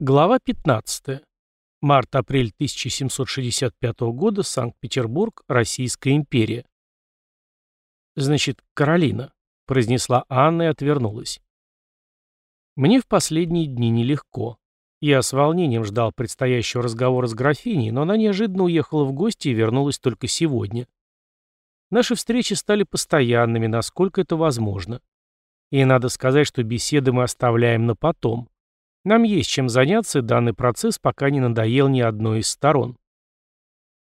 Глава 15. Март-апрель 1765 года. Санкт-Петербург. Российская империя. «Значит, Каролина», — произнесла Анна и отвернулась. Мне в последние дни нелегко. Я с волнением ждал предстоящего разговора с графиней, но она неожиданно уехала в гости и вернулась только сегодня. Наши встречи стали постоянными, насколько это возможно. И надо сказать, что беседы мы оставляем на потом. Нам есть чем заняться, и данный процесс пока не надоел ни одной из сторон.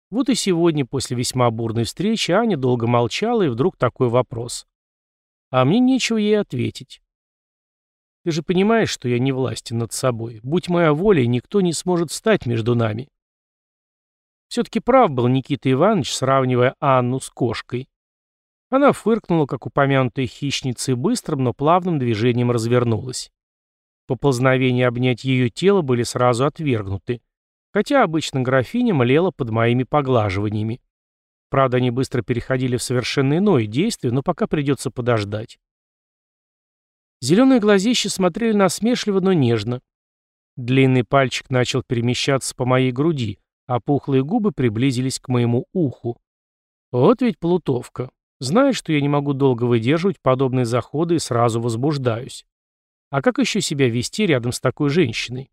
Вот и сегодня, после весьма бурной встречи, Аня долго молчала, и вдруг такой вопрос. А мне нечего ей ответить. Ты же понимаешь, что я не властен над собой. Будь моя воля, никто не сможет встать между нами. Все-таки прав был Никита Иванович, сравнивая Анну с кошкой. Она фыркнула, как упомянутая хищница, и быстрым, но плавным движением развернулась. Поползновения обнять ее тело были сразу отвергнуты, хотя обычно графиня млела под моими поглаживаниями. Правда, они быстро переходили в совершенно иное действие, но пока придется подождать. Зеленые глазища смотрели насмешливо, но нежно. Длинный пальчик начал перемещаться по моей груди, а пухлые губы приблизились к моему уху. Вот ведь плутовка. Знает, что я не могу долго выдерживать подобные заходы и сразу возбуждаюсь. А как еще себя вести рядом с такой женщиной?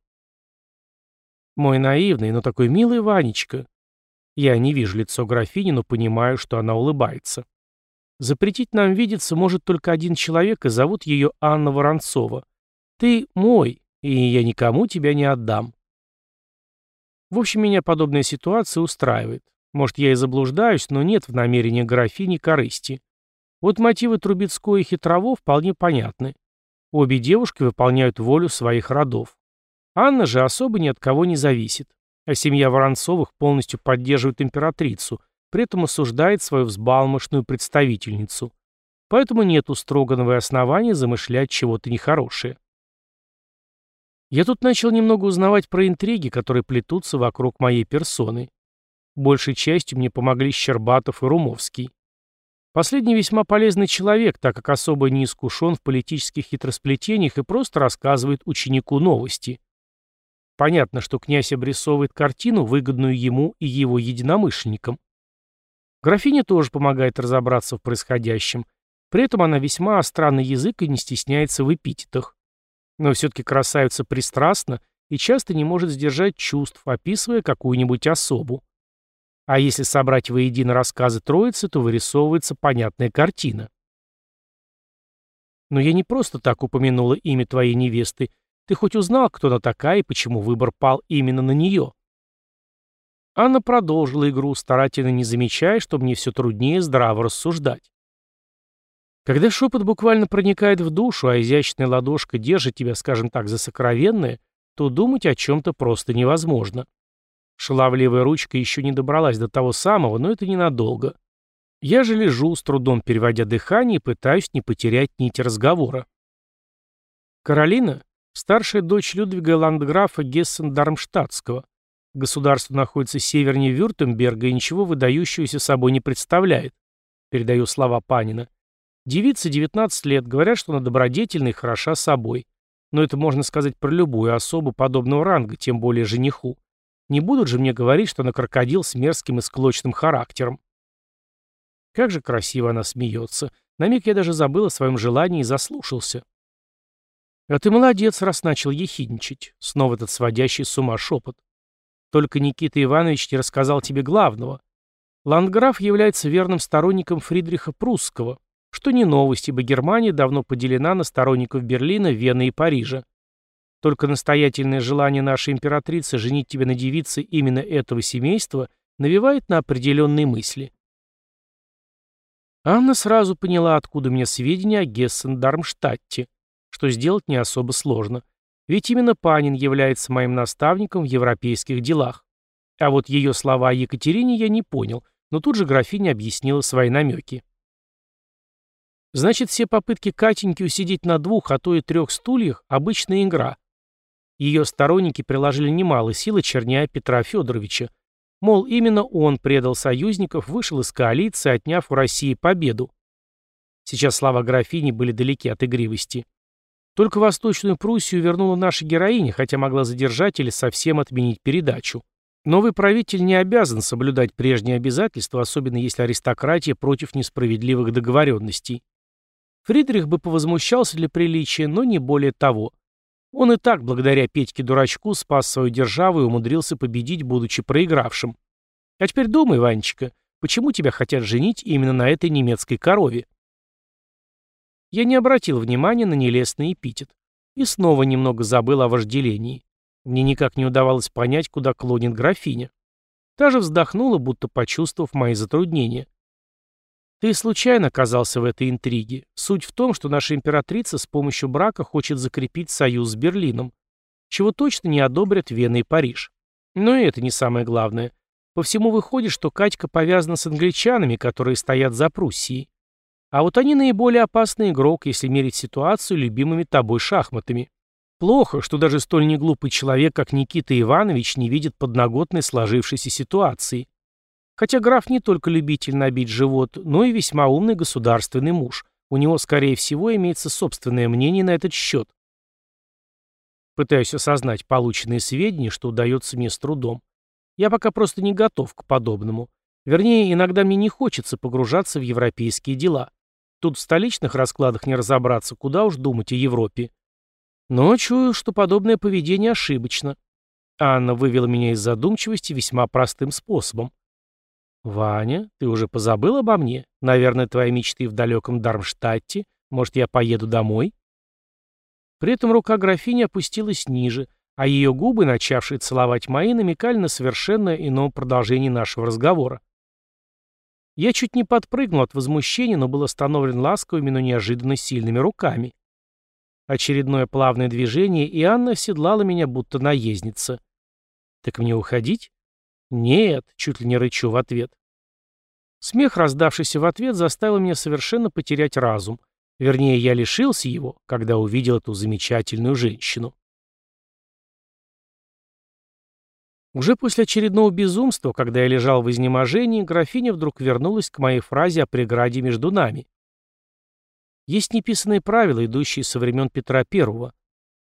Мой наивный, но такой милый Ванечка. Я не вижу лицо графини, но понимаю, что она улыбается. Запретить нам видеться может только один человек, и зовут ее Анна Воронцова. Ты мой, и я никому тебя не отдам. В общем, меня подобная ситуация устраивает. Может, я и заблуждаюсь, но нет в намерении графини корысти. Вот мотивы Трубецкой и Хитрово вполне понятны. Обе девушки выполняют волю своих родов. Анна же особо ни от кого не зависит, а семья Воронцовых полностью поддерживает императрицу, при этом осуждает свою взбалмошную представительницу. Поэтому нет устроганного основания замышлять чего-то нехорошее. Я тут начал немного узнавать про интриги, которые плетутся вокруг моей персоны. Большей частью мне помогли Щербатов и Румовский. Последний весьма полезный человек, так как особо не искушен в политических хитросплетениях и просто рассказывает ученику новости. Понятно, что князь обрисовывает картину, выгодную ему и его единомышленникам. Графиня тоже помогает разобраться в происходящем. При этом она весьма остра язык и не стесняется в эпитетах. Но все-таки красавица пристрастна и часто не может сдержать чувств, описывая какую-нибудь особу. А если собрать воедино рассказы Троицы, то вырисовывается понятная картина. Но я не просто так упомянула имя твоей невесты. Ты хоть узнал, кто она такая и почему выбор пал именно на нее? Анна продолжила игру, старательно не замечая, что мне все труднее здраво рассуждать. Когда шепот буквально проникает в душу, а изящная ладошка держит тебя, скажем так, за сокровенное, то думать о чем-то просто невозможно. Шаловливая ручка еще не добралась до того самого, но это ненадолго. Я же лежу, с трудом переводя дыхание и пытаюсь не потерять нить разговора. Каролина — старшая дочь Людвига Ландграфа Гессен-Дармштадтского. Государство находится севернее Вюртемберга и ничего выдающегося собой не представляет. Передаю слова Панина. Девица 19 лет, говорят, что она добродетельна и хороша собой. Но это можно сказать про любую особу подобного ранга, тем более жениху. Не будут же мне говорить, что она крокодил с мерзким и склочным характером. Как же красиво она смеется. На миг я даже забыл о своем желании и заслушался. А ты молодец, раз начал ехидничать. Снова этот сводящий с ума шепот. Только Никита Иванович не рассказал тебе главного. Ландграф является верным сторонником Фридриха Прусского, что не новость, ибо Германия давно поделена на сторонников Берлина, Вены и Парижа. Только настоятельное желание нашей императрицы женить тебя на девице именно этого семейства навевает на определенные мысли. Анна сразу поняла, откуда мне сведения о Гессен-Дармштадте, что сделать не особо сложно. Ведь именно Панин является моим наставником в европейских делах. А вот ее слова о Екатерине я не понял, но тут же графиня объяснила свои намеки. Значит, все попытки Катеньки усидеть на двух, а то и трех стульях – обычная игра – ее сторонники приложили немало сил, черняя Петра Федоровича. Мол, именно он предал союзников, вышел из коалиции, отняв у России победу. Сейчас слова графини были далеки от игривости. Только Восточную Пруссию вернула наша героиня, хотя могла задержать или совсем отменить передачу. Новый правитель не обязан соблюдать прежние обязательства, особенно если аристократия против несправедливых договоренностей. Фридрих бы повозмущался для приличия, но не более того. Он и так, благодаря Петьке-дурачку, спас свою державу и умудрился победить, будучи проигравшим. А теперь думай, Ванечка, почему тебя хотят женить именно на этой немецкой корове? Я не обратил внимания на нелестный эпитет. И снова немного забыл о вожделении. Мне никак не удавалось понять, куда клонит графиня. Та же вздохнула, будто почувствовав мои затруднения. Ты случайно оказался в этой интриге. Суть в том, что наша императрица с помощью брака хочет закрепить союз с Берлином, чего точно не одобрят Вена и Париж. Но и это не самое главное. По всему выходит, что Катька повязана с англичанами, которые стоят за Пруссией. А вот они наиболее опасный игрок, если мерить ситуацию любимыми тобой шахматами. Плохо, что даже столь неглупый человек, как Никита Иванович, не видит подноготной сложившейся ситуации. Хотя граф не только любитель набить живот, но и весьма умный государственный муж. У него, скорее всего, имеется собственное мнение на этот счет. Пытаюсь осознать полученные сведения, что удается мне с трудом. Я пока просто не готов к подобному. Вернее, иногда мне не хочется погружаться в европейские дела. Тут в столичных раскладах не разобраться, куда уж думать о Европе. Но чую, что подобное поведение ошибочно. Анна вывела меня из задумчивости весьма простым способом. «Ваня, ты уже позабыл обо мне? Наверное, твои мечты в далеком Дармштадте. Может, я поеду домой?» При этом рука графини опустилась ниже, а ее губы, начавшие целовать мои, намекали на совершенно ином продолжении нашего разговора. Я чуть не подпрыгнул от возмущения, но был остановлен ласковыми, но неожиданно сильными руками. Очередное плавное движение, и Анна оседлала меня, будто наездница. «Так мне уходить?» «Нет», — чуть ли не рычу в ответ. Смех, раздавшийся в ответ, заставил меня совершенно потерять разум. Вернее, я лишился его, когда увидел эту замечательную женщину. Уже после очередного безумства, когда я лежал в изнеможении, графиня вдруг вернулась к моей фразе о преграде между нами. Есть неписанные правила, идущие со времен Петра I.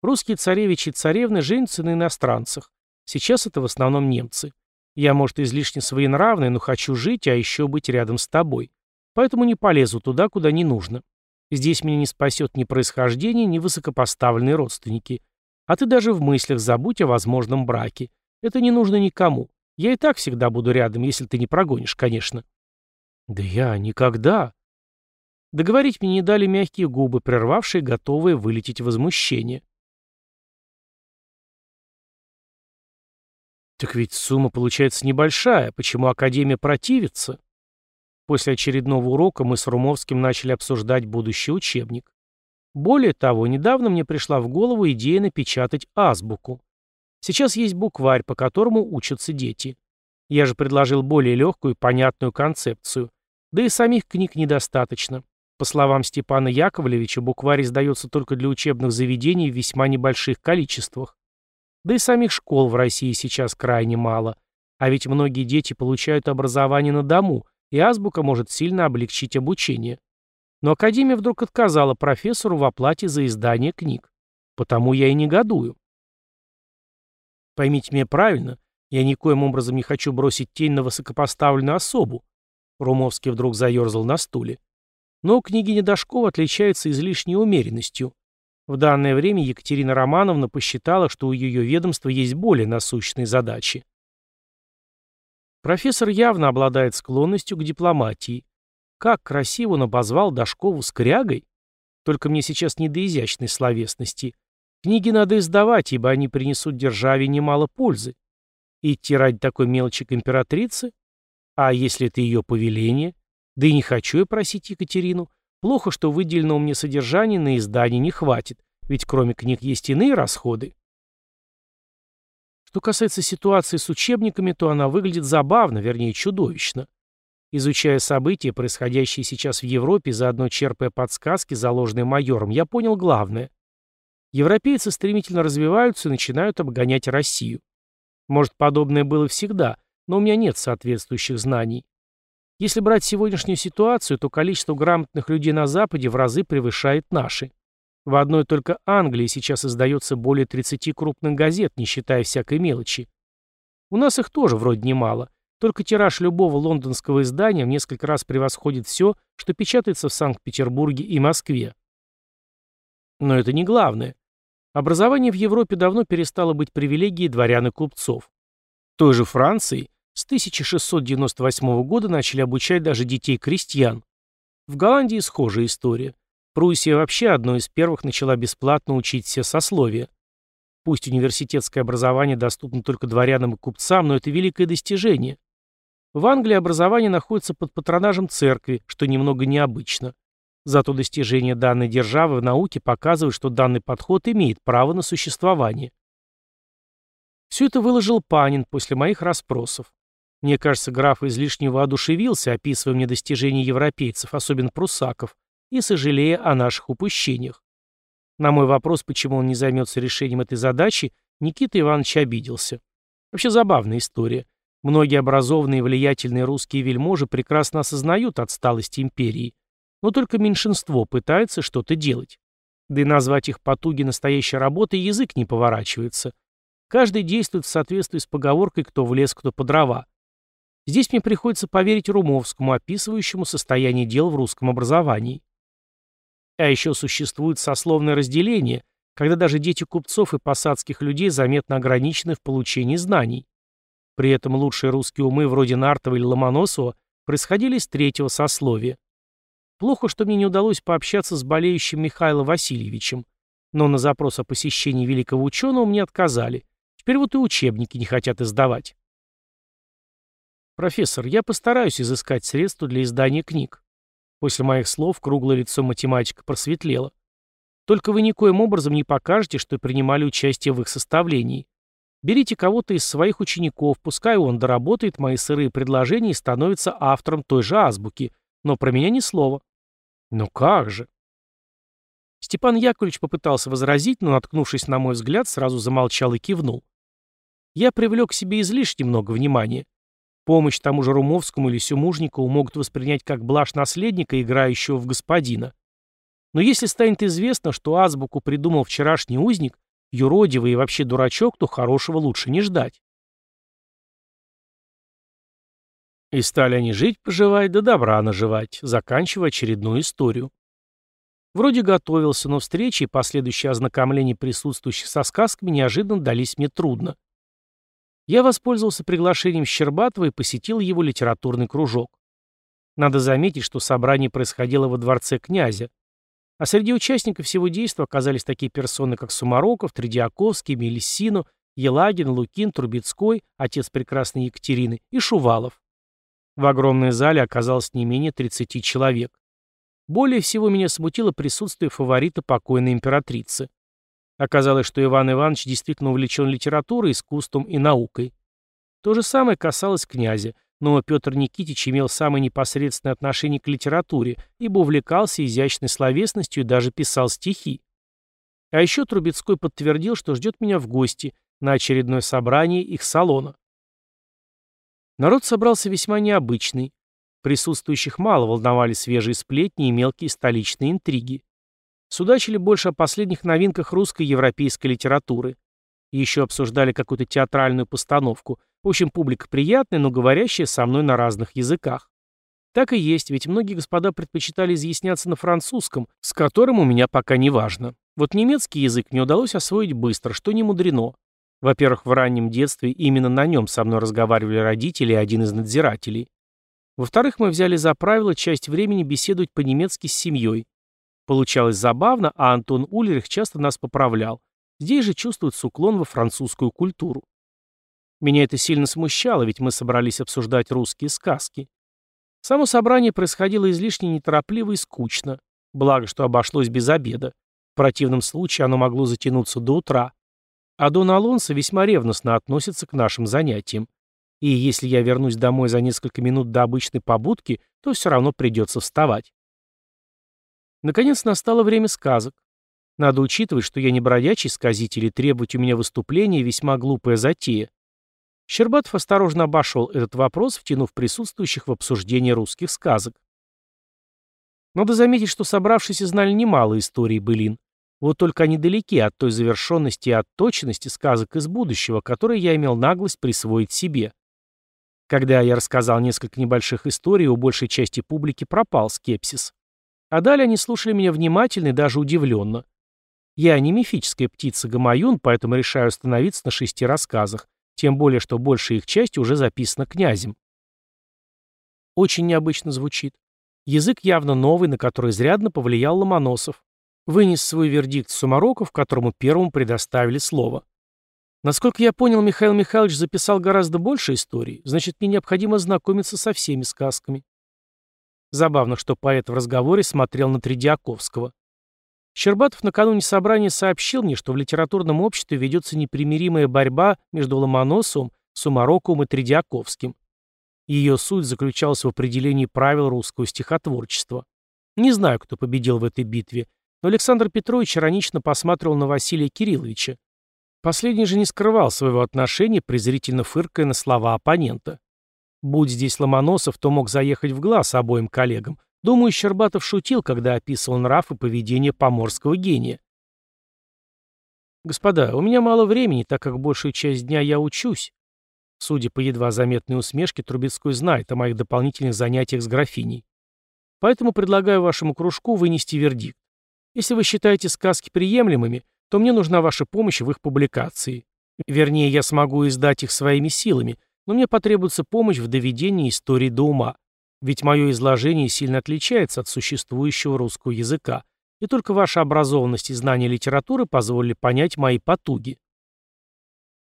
Русские царевичи и царевны женятся на иностранцах. Сейчас это в основном немцы. Я, может, излишне своенравный, но хочу жить, а еще быть рядом с тобой. Поэтому не полезу туда, куда не нужно. Здесь меня не спасет ни происхождение, ни высокопоставленные родственники. А ты даже в мыслях забудь о возможном браке. Это не нужно никому. Я и так всегда буду рядом, если ты не прогонишь, конечно. Да я никогда. Договорить мне не дали мягкие губы, прервавшие готовые вылететь возмущение. Так ведь сумма получается небольшая. Почему Академия противится? После очередного урока мы с Румовским начали обсуждать будущий учебник. Более того, недавно мне пришла в голову идея напечатать азбуку. Сейчас есть букварь, по которому учатся дети. Я же предложил более легкую и понятную концепцию. Да и самих книг недостаточно. По словам Степана Яковлевича, букварь издается только для учебных заведений в весьма небольших количествах. Да и самих школ в России сейчас крайне мало. А ведь многие дети получают образование на дому, и азбука может сильно облегчить обучение. Но Академия вдруг отказала профессору в оплате за издание книг. Потому я и негодую. Поймите меня правильно, я никоим образом не хочу бросить тень на высокопоставленную особу. Румовский вдруг заерзал на стуле. Но княгиня Дашкова отличается излишней умеренностью. В данное время Екатерина Романовна посчитала, что у ее ведомства есть более насущные задачи. Профессор явно обладает склонностью к дипломатии. Как красиво он обозвал Дашкову скрягой. Только мне сейчас не до изящной словесности. Книги надо издавать, ибо они принесут державе немало пользы. Идти ради такой мелочи к императрице? А если это ее повеление? Да и не хочу я просить Екатерину. Плохо, что выделенного мне содержания на издание не хватит, ведь кроме книг есть иные расходы. Что касается ситуации с учебниками, то она выглядит забавно, вернее чудовищно. Изучая события, происходящие сейчас в Европе, заодно черпая подсказки, заложенные майором, я понял главное. Европейцы стремительно развиваются и начинают обгонять Россию. Может, подобное было всегда, но у меня нет соответствующих знаний. Если брать сегодняшнюю ситуацию, то количество грамотных людей на Западе в разы превышает наши. В одной только Англии сейчас издается более 30 крупных газет, не считая всякой мелочи. У нас их тоже вроде немало, только тираж любого лондонского издания в несколько раз превосходит все, что печатается в Санкт-Петербурге и Москве. Но это не главное. Образование в Европе давно перестало быть привилегией дворян и купцов. В той же Франции с 1698 года начали обучать даже детей крестьян. В Голландии схожая история. Пруссия вообще одной из первых начала бесплатно учить все сословия. Пусть университетское образование доступно только дворянам и купцам, но это великое достижение. В Англии образование находится под патронажем церкви, что немного необычно. Зато достижения данной державы в науке показывают, что данный подход имеет право на существование. Все это выложил Панин после моих расспросов. Мне кажется, граф излишне воодушевился, описывая мне достижения европейцев, особенно прусаков, и сожалея о наших упущениях. На мой вопрос, почему он не займется решением этой задачи, Никита Иванович обиделся. Вообще забавная история. Многие образованные и влиятельные русские вельможи прекрасно осознают отсталость империи, но только меньшинство пытается что-то делать. Да и назвать их потуги настоящей работой язык не поворачивается. Каждый действует в соответствии с поговоркой «кто в лес, кто по дрова». Здесь мне приходится поверить Румовскому, описывающему состояние дел в русском образовании. А еще существует сословное разделение, когда даже дети купцов и посадских людей заметно ограничены в получении знаний. При этом лучшие русские умы вроде Нартова или Ломоносова происходили из третьего сословия. Плохо, что мне не удалось пообщаться с болеющим Михаилом Васильевичем, но на запрос о посещении великого ученого мне отказали. Теперь вот и учебники не хотят издавать. «Профессор, я постараюсь изыскать средства для издания книг. После моих слов круглое лицо математика просветлело. Только вы никоим образом не покажете, что принимали участие в их составлении. Берите кого-то из своих учеников, пускай он доработает мои сырые предложения и становится автором той же азбуки, но про меня ни слова. Ну как же? Степан Яковлевич попытался возразить, но, наткнувшись на мой взгляд, сразу замолчал и кивнул. Я привлек к себе излишне много внимания. Помощь тому же Румовскому или Сюмужникову могут воспринять как блажь наследника, играющего в господина. Но если станет известно, что азбуку придумал вчерашний узник, юродивый и вообще дурачок, то хорошего лучше не ждать. И стали они жить-поживать, да добра наживать, заканчивая очередную историю. Вроде готовился, но встречи и последующее ознакомление присутствующих со сказками неожиданно дались мне трудно. Я воспользовался приглашением Щербатова и посетил его литературный кружок. Надо заметить, что собрание происходило во дворце князя. А среди участников всего действа оказались такие персоны, как Сумароков, Тредиаковский, Мелиссино, Елагин, Лукин, Трубецкой, отец прекрасной Екатерины, и Шувалов. В огромной зале оказалось не менее 30 человек. Более всего меня смутило присутствие фаворита покойной императрицы. Оказалось, что Иван Иванович действительно увлечен литературой, искусством и наукой. То же самое касалось князя, но Петр Никитич имел самое непосредственное отношение к литературе, ибо увлекался изящной словесностью и даже писал стихи. А еще Трубецкой подтвердил, что ждет меня в гости на очередное собрание их салона. Народ собрался весьма необычный. Присутствующих мало волновали свежие сплетни и мелкие столичные интриги. Судачили больше о последних новинках русской и европейской литературы. еще обсуждали какую-то театральную постановку. В общем, публика приятная, но говорящая со мной на разных языках. Так и есть, ведь многие господа предпочитали изъясняться на французском, с которым у меня пока не важно. Вот немецкий язык мне удалось освоить быстро, что не мудрено. Во-первых, в раннем детстве именно на нем со мной разговаривали родители и один из надзирателей. Во-вторых, мы взяли за правило часть времени беседовать по-немецки с семьей. Получалось забавно, а Антон Ульрих часто нас поправлял. Здесь же чувствуется уклон во французскую культуру. Меня это сильно смущало, ведь мы собрались обсуждать русские сказки. Само собрание происходило излишне неторопливо и скучно. Благо, что обошлось без обеда. В противном случае оно могло затянуться до утра. А Дон Алонсо весьма ревностно относится к нашим занятиям. И если я вернусь домой за несколько минут до обычной побудки, то все равно придется вставать. Наконец настало время сказок. Надо учитывать, что я не бродячий сказитель, и требовать у меня выступления весьма глупая затея. Щербатов осторожно обошел этот вопрос, втянув присутствующих в обсуждение русских сказок. Надо заметить, что собравшиеся знали немало историй былин. Вот только они далеки от той завершенности и отточенности сказок из будущего, которые я имел наглость присвоить себе. Когда я рассказал несколько небольших историй, у большей части публики пропал скепсис. А далее они слушали меня внимательно и даже удивленно. Я не мифическая птица Гамаюн, поэтому решаю остановиться на шести рассказах, тем более, что большая их часть уже записана князем. Очень необычно звучит. Язык явно новый, на который изрядно повлиял Ломоносов. Вынес свой вердикт Сумароков, которому первому предоставили слово. Насколько я понял, Михаил Михайлович записал гораздо больше историй, значит, мне необходимо знакомиться со всеми сказками. Забавно, что поэт в разговоре смотрел на Тредиаковского. Щербатов накануне собрания сообщил мне, что в литературном обществе ведется непримиримая борьба между Ломоносовым, Сумароковым и Тредиаковским. Ее суть заключалась в определении правил русского стихотворчества. Не знаю, кто победил в этой битве, но Александр Петрович иронично посматривал на Василия Кирилловича. Последний же не скрывал своего отношения, презрительно фыркая на слова оппонента. Будь здесь Ломоносов, то мог заехать в глаз обоим коллегам, Думаю, Щербатов шутил, когда описывал нрав и поведение поморского гения. «Господа, у меня мало времени, так как большую часть дня я учусь». Судя по едва заметной усмешке, Трубецкой знает о моих дополнительных занятиях с графиней. Поэтому предлагаю вашему кружку вынести вердикт. Если вы считаете сказки приемлемыми, то мне нужна ваша помощь в их публикации. Вернее, я смогу издать их своими силами, но мне потребуется помощь в доведении истории до ума. Ведь мое изложение сильно отличается от существующего русского языка, и только ваша образованность и знание литературы позволили понять мои потуги.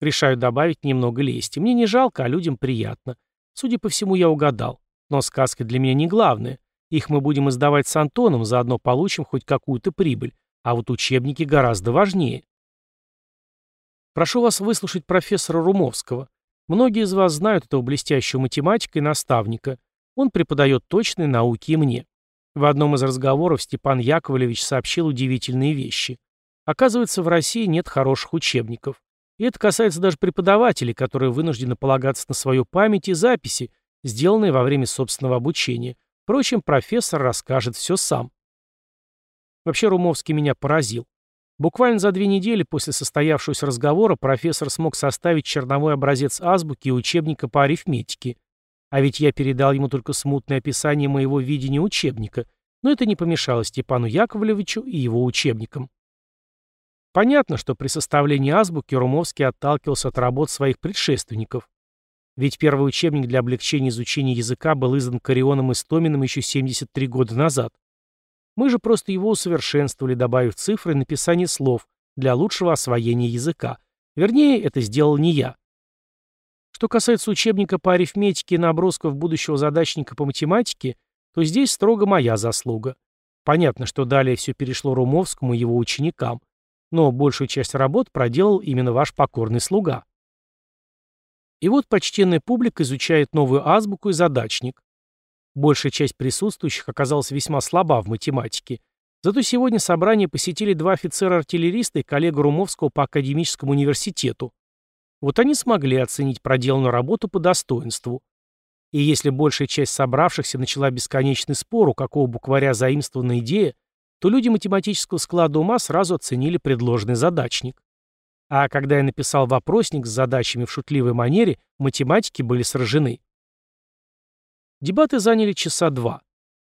Решаю добавить немного лести. Мне не жалко, а людям приятно. Судя по всему, я угадал. Но сказки для меня не главное. Их мы будем издавать с Антоном, заодно получим хоть какую-то прибыль. А вот учебники гораздо важнее. Прошу вас выслушать профессора Румовского. Многие из вас знают этого блестящего математика и наставника. Он преподает точные науки и мне. В одном из разговоров Степан Яковлевич сообщил удивительные вещи. Оказывается, в России нет хороших учебников. И это касается даже преподавателей, которые вынуждены полагаться на свою память и записи, сделанные во время собственного обучения. Впрочем, профессор расскажет все сам. Вообще Румовский меня поразил. Буквально за две недели после состоявшегося разговора профессор смог составить черновой образец азбуки и учебника по арифметике – а ведь я передал ему только смутное описание моего видения учебника, но это не помешало Степану Яковлевичу и его учебникам. Понятно, что при составлении азбуки Румовский отталкивался от работ своих предшественников. Ведь первый учебник для облегчения изучения языка был издан Карионом Истоминым еще 73 года назад. Мы же просто его усовершенствовали, добавив цифры и написание слов для лучшего освоения языка. Вернее, это сделал не я. Что касается учебника по арифметике и набросков будущего задачника по математике, то здесь строго моя заслуга. Понятно, что далее все перешло Румовскому и его ученикам, но большую часть работ проделал именно ваш покорный слуга. И вот почтенная публика изучает новую азбуку и задачник. Большая часть присутствующих оказалась весьма слаба в математике. Зато сегодня собрание посетили два офицера-артиллериста и коллега Румовского по академическому университету. Вот они смогли оценить проделанную работу по достоинству. И если большая часть собравшихся начала бесконечный спор, у какого букваря заимствована идея, то люди математического склада ума сразу оценили предложенный задачник. А когда я написал вопросник с задачами в шутливой манере, математики были сражены. Дебаты заняли часа два.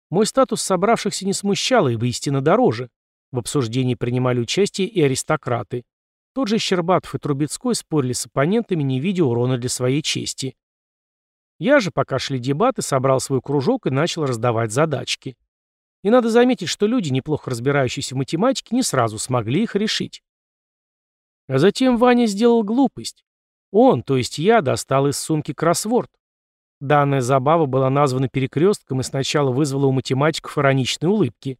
Мой статус собравшихся не смущал, ибо истина дороже. В обсуждении принимали участие и аристократы. Тот же Щербатов и Трубецкой спорили с оппонентами, не видя урона для своей чести. Я же, пока шли дебаты, собрал свой кружок и начал раздавать задачки. И надо заметить, что люди, неплохо разбирающиеся в математике, не сразу смогли их решить. А затем Ваня сделал глупость. Он, то есть я, достал из сумки кроссворд. Данная забава была названа перекрестком и сначала вызвала у математиков ироничные улыбки.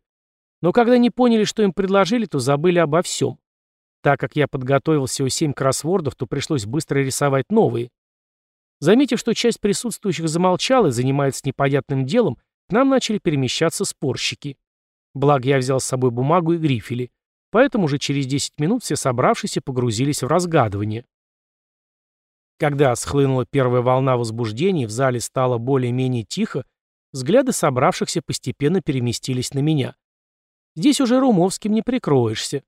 Но когда не поняли, что им предложили, то забыли обо всем. Так как я подготовил всего семь кроссвордов, то пришлось быстро рисовать новые. Заметив, что часть присутствующих замолчала и занимается непонятным делом, к нам начали перемещаться спорщики. Благо я взял с собой бумагу и грифели, поэтому уже через 10 минут все собравшиеся погрузились в разгадывание. Когда схлынула первая волна возбуждения, в зале стало более-менее тихо, взгляды собравшихся постепенно переместились на меня. Здесь уже Румовским не прикроешься.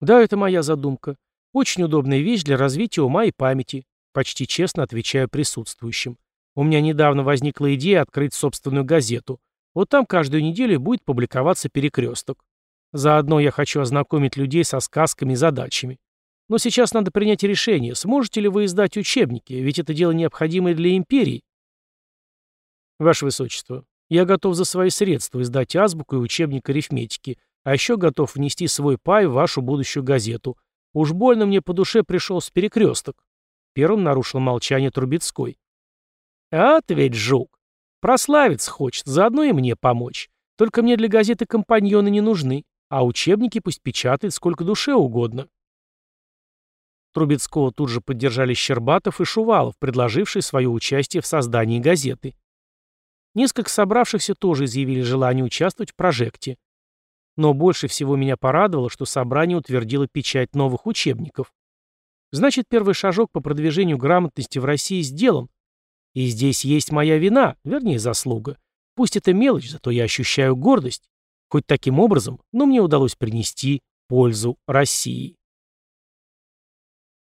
Да, это моя задумка. Очень удобная вещь для развития ума и памяти. Почти честно отвечаю присутствующим. У меня недавно возникла идея открыть собственную газету. Вот там каждую неделю будет публиковаться перекресток. Заодно я хочу ознакомить людей со сказками и задачами. Но сейчас надо принять решение, сможете ли вы издать учебники, ведь это дело необходимое для империи. Ваше Высочество, я готов за свои средства издать азбуку и учебник арифметики, а еще готов внести свой пай в вашу будущую газету. Уж больно мне по душе пришелся перекресток. Первым нарушил молчание Трубецкой. А жук. Прославиться хочет, заодно и мне помочь. Только мне для газеты компаньоны не нужны, а учебники пусть печатает сколько душе угодно. Трубецкого тут же поддержали Щербатов и Шувалов, предложившие свое участие в создании газеты. Несколько собравшихся тоже изъявили желание участвовать в прожекте. Но больше всего меня порадовало, что собрание утвердило печать новых учебников. Значит, первый шажок по продвижению грамотности в России сделан. И здесь есть моя вина, вернее, заслуга. Пусть это мелочь, зато я ощущаю гордость. Хоть таким образом, но мне удалось принести пользу России.